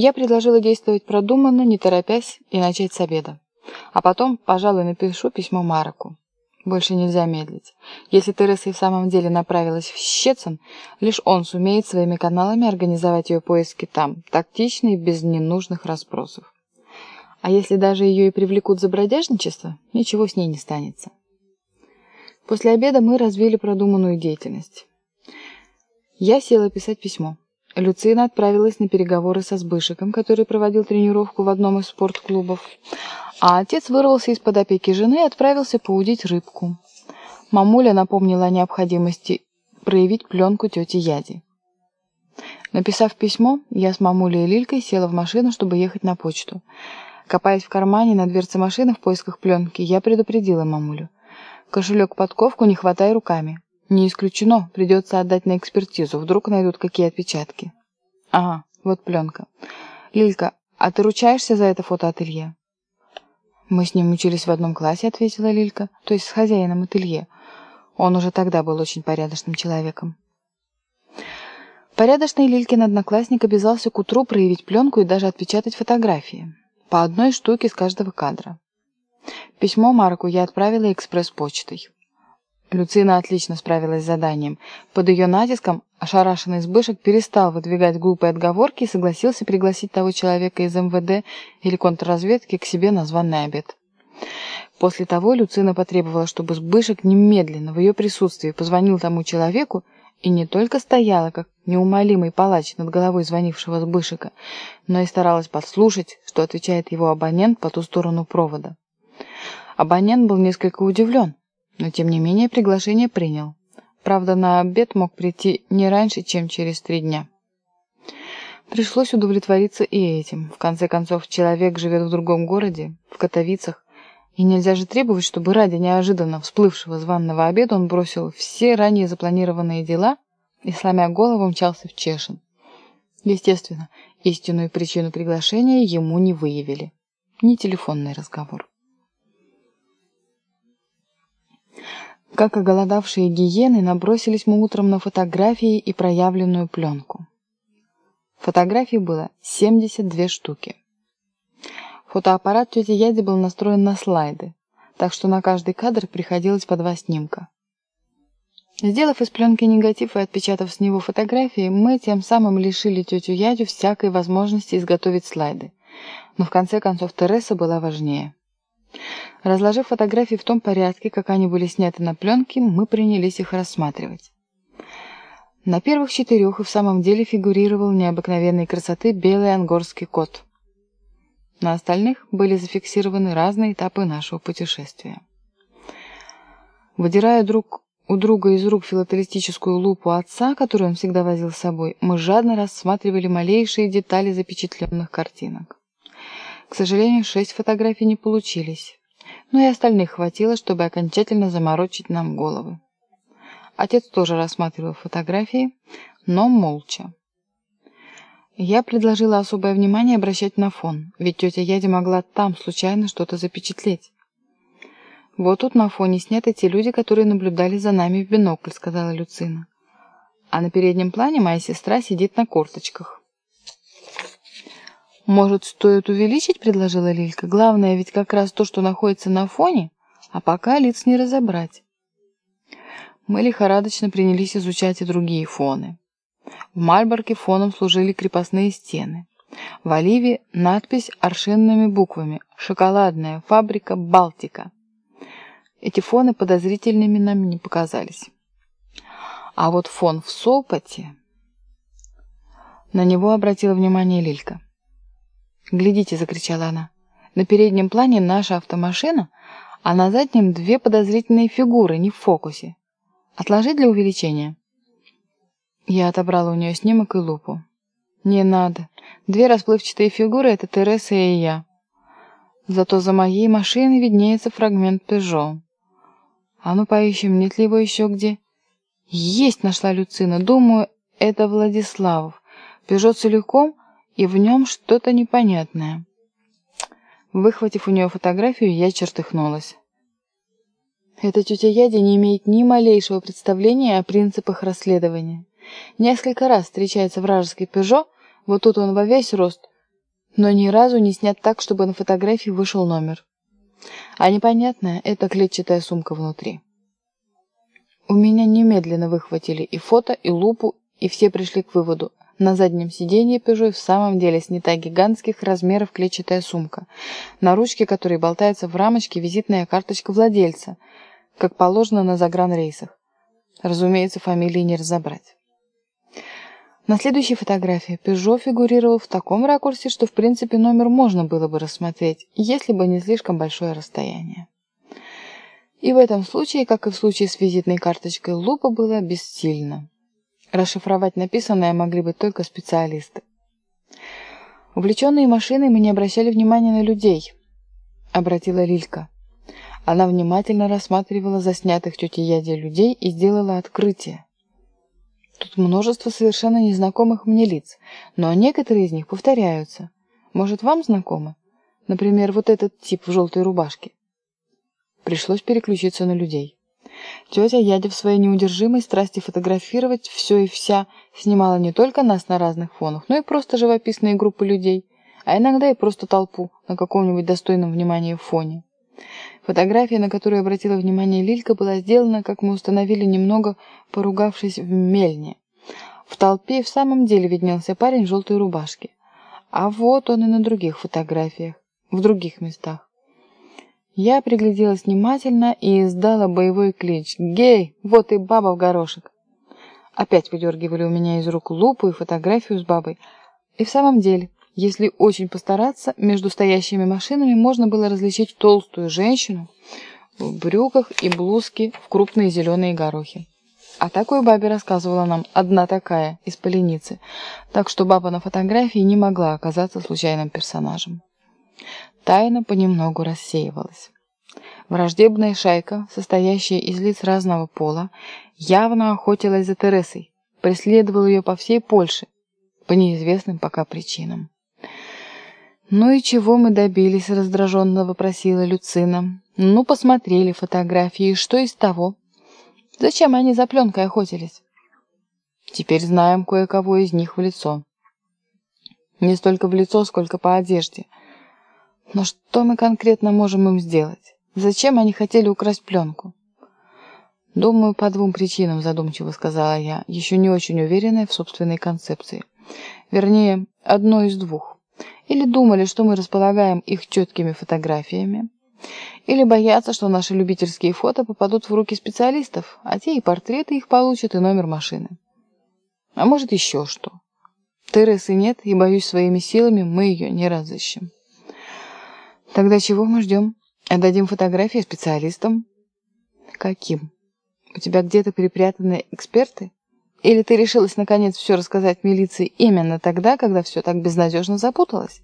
Я предложила действовать продуманно, не торопясь, и начать с обеда. А потом, пожалуй, напишу письмо Мароку. Больше нельзя медлить. Если Тереса и в самом деле направилась в Щецин, лишь он сумеет своими каналами организовать ее поиски там, тактично и без ненужных расспросов. А если даже ее и привлекут за бродяжничество, ничего с ней не станется. После обеда мы развили продуманную деятельность. Я села писать письмо. Люцина отправилась на переговоры со Сбышиком, который проводил тренировку в одном из спортклубов, а отец вырвался из-под опеки жены и отправился поудить рыбку. Мамуля напомнила о необходимости проявить пленку тети Яди. Написав письмо, я с мамулей и Лилькой села в машину, чтобы ехать на почту. Копаясь в кармане на дверце машины в поисках пленки, я предупредила мамулю. «Кошелек-подковку не хватай руками. Не исключено, придется отдать на экспертизу, вдруг найдут какие отпечатки». «Ага, вот пленка. Лилька, а ты ручаешься за это фотоателье?» «Мы с ним учились в одном классе», — ответила Лилька, «то есть с хозяином ателье. Он уже тогда был очень порядочным человеком». Порядочный Лилькин одноклассник обязался к утру проявить пленку и даже отпечатать фотографии. По одной штуке с каждого кадра. Письмо Марку я отправила экспресс-почтой. Люцина отлично справилась с заданием. Под ее натиском ошарашенный Сбышек перестал выдвигать глупые отговорки и согласился пригласить того человека из МВД или контрразведки к себе на званый обед. После того Люцина потребовала, чтобы Сбышек немедленно в ее присутствии позвонил тому человеку и не только стояла, как неумолимый палач над головой звонившего Сбышека, но и старалась подслушать, что отвечает его абонент по ту сторону провода. Абонент был несколько удивлен но тем не менее приглашение принял. Правда, на обед мог прийти не раньше, чем через три дня. Пришлось удовлетвориться и этим. В конце концов, человек живет в другом городе, в Катовицах, и нельзя же требовать, чтобы ради неожиданно всплывшего званного обеда он бросил все ранее запланированные дела и, сломя голову, мчался в Чешин. Естественно, истинную причину приглашения ему не выявили. Не телефонный разговор. Как оголодавшие гиены, набросились мы утром на фотографии и проявленную пленку. Фотографий было 72 штуки. Фотоаппарат тети Яди был настроен на слайды, так что на каждый кадр приходилось по два снимка. Сделав из пленки негатив и отпечатав с него фотографии, мы тем самым лишили тетю Ядю всякой возможности изготовить слайды. Но в конце концов Тереса была важнее. Разложив фотографии в том порядке, как они были сняты на пленке, мы принялись их рассматривать. На первых четырех и в самом деле фигурировал необыкновенной красоты белый ангорский кот. На остальных были зафиксированы разные этапы нашего путешествия. Выдирая друг у друга из рук филателистическую лупу отца, которую он всегда возил с собой, мы жадно рассматривали малейшие детали запечатленных картинок. К сожалению, шесть фотографий не получились, но и остальных хватило, чтобы окончательно заморочить нам головы. Отец тоже рассматривал фотографии, но молча. Я предложила особое внимание обращать на фон, ведь тетя Яди могла там случайно что-то запечатлеть. «Вот тут на фоне сняты те люди, которые наблюдали за нами в бинокль», — сказала Люцина. «А на переднем плане моя сестра сидит на корточках». «Может, стоит увеличить?» — предложила Лилька. «Главное ведь как раз то, что находится на фоне, а пока лиц не разобрать». Мы лихорадочно принялись изучать и другие фоны. В Мальборке фоном служили крепостные стены. В Оливе надпись аршинными буквами «Шоколадная фабрика Балтика». Эти фоны подозрительными нам не показались. А вот фон в Солпоте... На него обратила внимание Лилька. «Глядите!» — закричала она. «На переднем плане наша автомашина, а на заднем две подозрительные фигуры, не в фокусе. Отложить для увеличения?» Я отобрала у нее снимок и лупу. «Не надо. Две расплывчатые фигуры — это Тереса и я. Зато за моей машиной виднеется фрагмент «Пежо». А ну поищем, нет ли его еще где?» «Есть!» — нашла Люцина. «Думаю, это Владиславов. «Пежо» целиком — и в нем что-то непонятное. Выхватив у нее фотографию, я чертыхнулась. Эта тетя Яди не имеет ни малейшего представления о принципах расследования. Несколько раз встречается вражеский «Пежо», вот тут он во весь рост, но ни разу не снят так, чтобы на фотографии вышел номер. А непонятное — это клетчатая сумка внутри. У меня немедленно выхватили и фото, и лупу, и все пришли к выводу. На заднем сиденье Peugeot в самом деле снята гигантских размеров клетчатая сумка, на ручке которой болтается в рамочке визитная карточка владельца, как положено на загранрейсах. Разумеется, фамилии не разобрать. На следующей фотографии Peugeot фигурировал в таком ракурсе, что в принципе номер можно было бы рассмотреть, если бы не слишком большое расстояние. И в этом случае, как и в случае с визитной карточкой, лупа была бессильна. Расшифровать написанное могли бы только специалисты. Увлеченные машиной мы не обращали внимания на людей, обратила Лилька. Она внимательно рассматривала заснятых тетей Яде людей и сделала открытие. Тут множество совершенно незнакомых мне лиц, но некоторые из них повторяются. Может, вам знакомы? Например, вот этот тип в желтой рубашке. Пришлось переключиться на людей. Тетя Ядя в своей неудержимой страсти фотографировать все и вся снимала не только нас на разных фонах, но и просто живописные группы людей, а иногда и просто толпу на каком-нибудь достойном внимания фоне. Фотография, на которую обратила внимание Лилька, была сделана, как мы установили, немного поругавшись в мельне. В толпе в самом деле виднелся парень в желтой рубашке. А вот он и на других фотографиях, в других местах. Я пригляделась внимательно и издала боевой клич. «Гей! Вот и баба в горошек!» Опять выдергивали у меня из рук лупу и фотографию с бабой. И в самом деле, если очень постараться, между стоящими машинами можно было различить толстую женщину в брюках и блузке в крупные зеленые горохи. А такой бабе рассказывала нам одна такая, из поленицы, так что баба на фотографии не могла оказаться случайным персонажем. Тайна понемногу рассеивалась. Враждебная шайка, состоящая из лиц разного пола, явно охотилась за Тересой, преследовала ее по всей Польше, по неизвестным пока причинам. «Ну и чего мы добились?» — раздраженно вопросила Люцина. «Ну, посмотрели фотографии, что из того? Зачем они за пленкой охотились?» «Теперь знаем кое-кого из них в лицо. Не столько в лицо, сколько по одежде. Но что мы конкретно можем им сделать? Зачем они хотели украсть пленку? Думаю, по двум причинам, задумчиво сказала я, еще не очень уверенная в собственной концепции. Вернее, одной из двух. Или думали, что мы располагаем их четкими фотографиями, или боятся, что наши любительские фото попадут в руки специалистов, а те и портреты их получат, и номер машины. А может еще что. Тересы нет, и, боюсь, своими силами мы ее не разыщем. Тогда чего мы ждем? Отдадим фотографии специалистам. Каким? У тебя где-то перепрятаны эксперты? Или ты решилась наконец все рассказать милиции именно тогда, когда все так безнадежно запуталось?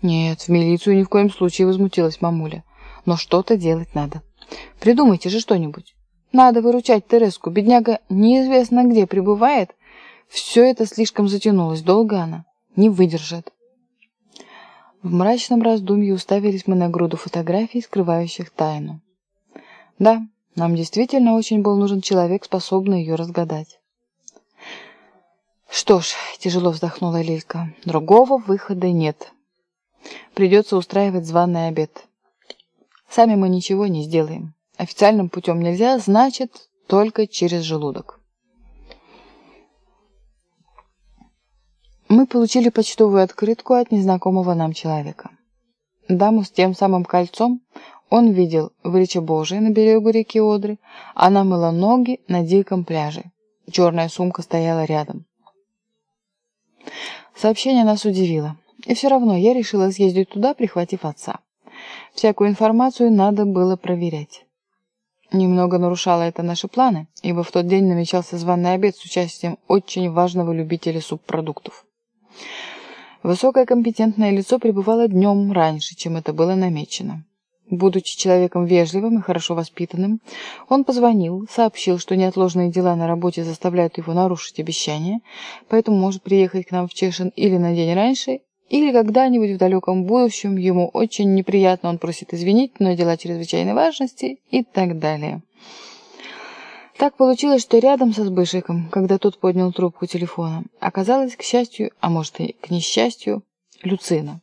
Нет, в милицию ни в коем случае возмутилась мамуля. Но что-то делать надо. Придумайте же что-нибудь. Надо выручать Тереску. Бедняга неизвестно где пребывает. Все это слишком затянулось. Долго она не выдержит. В мрачном раздумье уставились мы на груду фотографий, скрывающих тайну. Да, нам действительно очень был нужен человек, способный ее разгадать. Что ж, тяжело вздохнула Лилька, другого выхода нет. Придется устраивать званый обед. Сами мы ничего не сделаем. Официальным путем нельзя, значит, только через желудок. Мы получили почтовую открытку от незнакомого нам человека. Даму с тем самым кольцом он видел в Рече Божией на берегу реки Одры. Она мыла ноги на диком пляже. Черная сумка стояла рядом. Сообщение нас удивило. И все равно я решила съездить туда, прихватив отца. Всякую информацию надо было проверять. Немного нарушало это наши планы, ибо в тот день намечался званый обед с участием очень важного любителя субпродуктов. Высокое компетентное лицо пребывало днем раньше, чем это было намечено. Будучи человеком вежливым и хорошо воспитанным, он позвонил, сообщил, что неотложные дела на работе заставляют его нарушить обещание, поэтому может приехать к нам в Чешин или на день раньше, или когда-нибудь в далеком будущем ему очень неприятно, он просит извинить, но дела чрезвычайной важности и так далее. Так получилось, что рядом со Сбышиком, когда тот поднял трубку телефона, оказалась, к счастью, а может и к несчастью, Люцина.